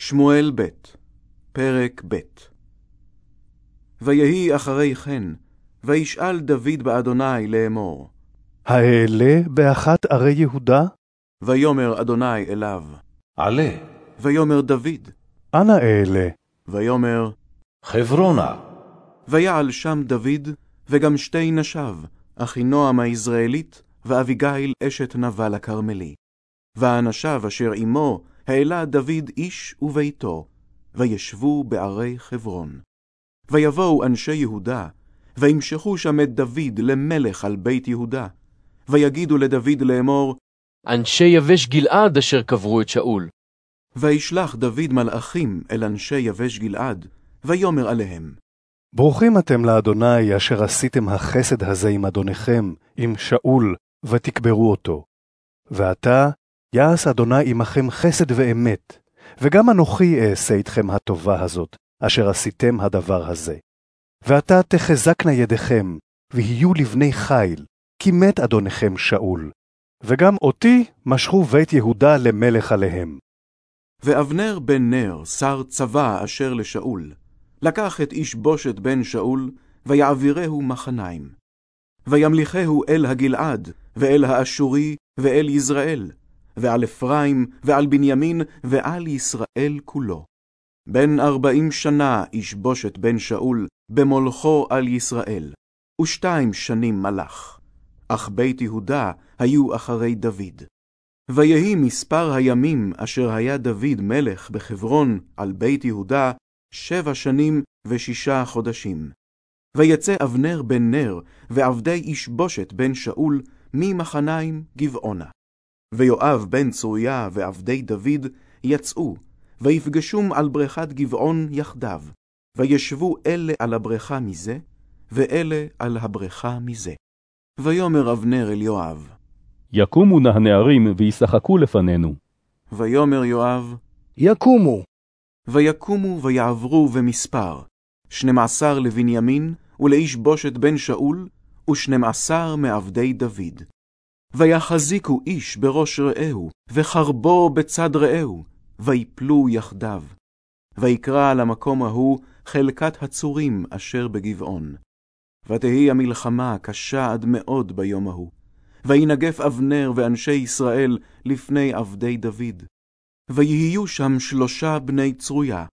שמואל ב', פרק ב' ויהי אחרי כן, וישאל דוד באדוני לאמור. האעלה באחת ערי יהודה? ויאמר אדוני אליו. עלה. ויאמר דוד. אנה אעלה? ויאמר. חברונה. ויעל שם דוד, וגם שתי נשיו, אחינועם היזרעאלית, ואביגיל אשת נבל הכרמלי. ואנשיו אשר עמו, העלה דוד איש וביתו, וישבו בערי חברון. ויבואו אנשי יהודה, וימשכו שם את דוד למלך על בית יהודה, ויגידו לדוד לאמור, אנשי יבש גלעד אשר קברו את שאול. וישלח דוד מלאכים אל אנשי יבש גלעד, ויאמר עליהם, ברוכים אתם לאדוני אשר עשיתם החסד הזה עם אדוניכם, עם שאול, ותקברו אותו. ועתה יעש אדוני עמכם חסד ואמת, וגם אנוכי אעשה איתכם הטובה הזאת, אשר עשיתם הדבר הזה. ועתה תחזקנה ידיכם, ויהיו לבני חיל, כי מת אדוניכם שאול. וגם אותי משכו בית יהודה למלך עליהם. ואבנר בן נר, שר צבא אשר לשאול, לקח את איש בושת בן שאול, ויעבירהו מחניים. וימליכהו אל הגלעד, ואל האשורי, ואל יזרעאל, ועל אפרים, ועל בנימין, ועל ישראל כולו. בן ארבעים שנה איש בושת בן שאול, במולכו על ישראל, ושתיים שנים מלך. אך בית יהודה היו אחרי דוד. ויהי מספר הימים אשר היה דוד מלך בחברון על בית יהודה, שבע שנים ושישה חודשים. ויצא אבנר בן נר, ועבדי איש בושת בן שאול, ממחניים גבעונה. ויואב בן צרויה ועבדי דוד יצאו, ויפגשום על בריכת גבעון יחדיו, וישבו אלה על הבריכה מזה, ואלה על הבריכה מזה. ויאמר אבנר אל יואב, יקומו נא הנערים וישחקו לפנינו. ויאמר יואב, יקומו. ויקומו ויעברו במספר, שנים עשר לבנימין, ולאיש בושת בן שאול, ושנים עשר מעבדי דוד. ויחזיקו איש בראש רעהו, וחרבו בצד רעהו, ויפלו יחדיו. ויקרא על המקום ההוא חלקת הצורים אשר בגבעון. ותהי המלחמה קשה עד מאוד ביום ההוא. וינגף אבנר ואנשי ישראל לפני עבדי דוד. ויהיו שם שלושה בני צרויה,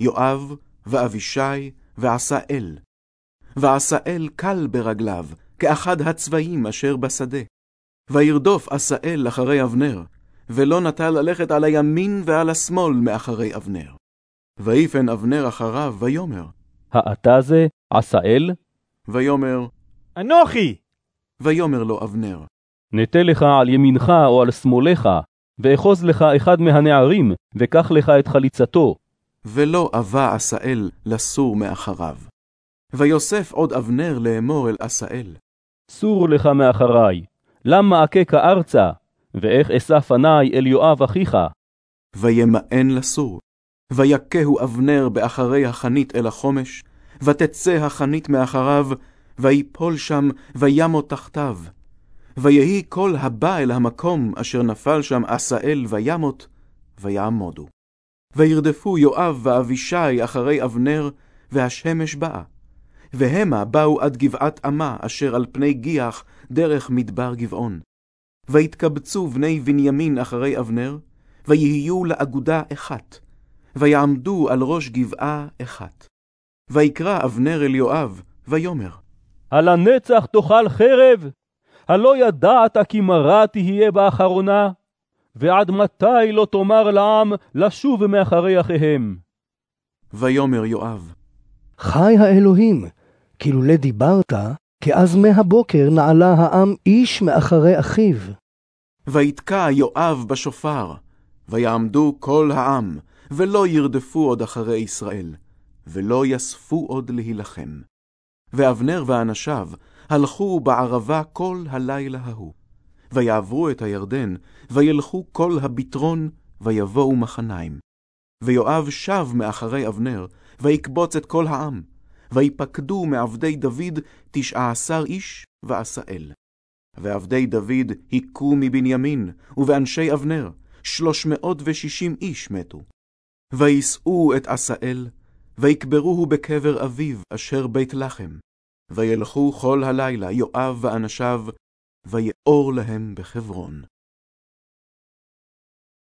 יואב, ואבישי, ועשאל. ועשאל קל ברגליו, כאחד הצבעים אשר בשדה. וירדוף עשאל אחרי אבנר, ולא נטה ללכת על הימין ועל השמאל מאחרי אבנר. ויפן אבנר אחריו, ויאמר, האתה זה עשאל? ויאמר, אנוכי! ויאמר לו אבנר, נטה לך על ימינך או על שמאלך, ואחוז לך אחד מהנערים, וקח לך את חליצתו. ולא אבה עשאל לסור מאחריו. ויוסף עוד אבנר לאמור אל עשאל, סור לך מאחרי, למה אככה ארצה, ואיך אשא פני אל יואב אחיך? וימאן לסור. ויכהו אבנר באחרי החנית אל החומש, ותצא החנית מאחריו, ויפול שם, וימות תחתיו. ויהי כל הבא אל המקום אשר נפל שם עשאל וימות, ויעמודו. וירדפו יואב ואבישי אחרי אבנר, והשמש באה. והמה באו עד גבעת אמה אשר על פני גיח דרך מדבר גבעון. ויתקבצו בני בנימין אחרי אבנר, ויהיו לאגודה אחת, ויעמדו על ראש גבעה אחת. ויקרא אבנר אל יואב, ויאמר, על הנצח תאכל חרב, הלא ידעת כי מרה תהיה באחרונה, ועד מתי לא תאמר לעם לשוב מאחרי אחיהם? ויאמר יואב, חי האלוהים, כי לולא דיברת, כי אז מהבוקר נעלה העם איש מאחרי אחיו. ויתקע יואב בשופר, ויעמדו כל העם, ולא ירדפו עוד אחרי ישראל, ולא יספו עוד להילחם. ואבנר ואנשיו הלכו בערבה כל הלילה ההוא. ויעברו את הירדן, וילכו כל הביטרון, ויבואו מחניים. ויואב שב מאחרי אבנר, ויקבוץ את כל העם, ויפקדו מעבדי דוד תשעה עשר איש ועשאל. ועבדי דוד היכו מבנימין, ובאנשי אבנר, שלוש מאות ושישים איש מתו. ויישאו את עשאל, ויקברוהו בקבר אביו אשר בית לחם. וילכו כל הלילה יואב ואנשיו, ויאור להם בחברון.